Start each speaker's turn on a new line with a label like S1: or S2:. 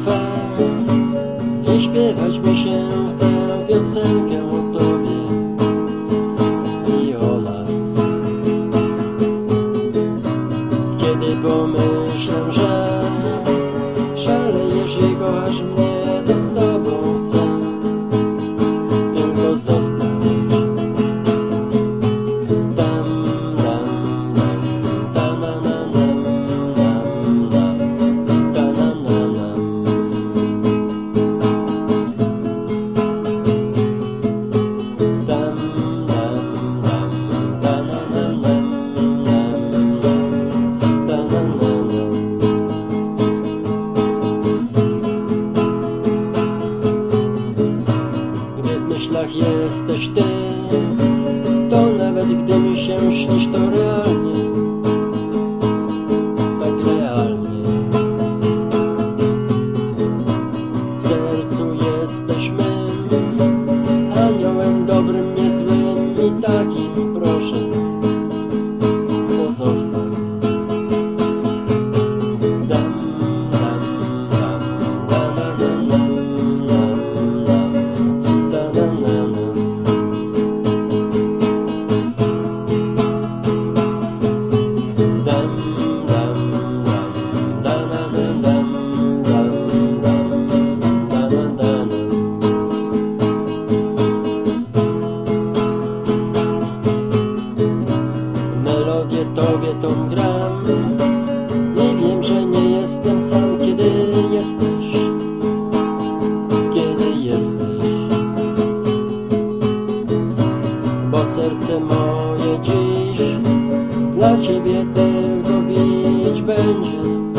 S1: trwa. Nie śpiewać mi się chce piosenkę o Tobie i o nas Kiedy pomyślę, że jesteś ty, to nawet gdy mi się śnisz, to realnie, tak realnie. W sercu jesteśmy aniołem dobrym, tobie, tobie tą gram. I wiem, że nie jestem sam, kiedy jesteś. Kiedy jesteś. Bo serce moje dziś Dla ciebie tylko bić będzie.